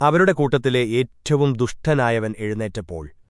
അവരുടെ കൂട്ടത്തിലെ ഏറ്റവും ദുഷ്ടനായവൻ എഴുന്നേറ്റപ്പോൾ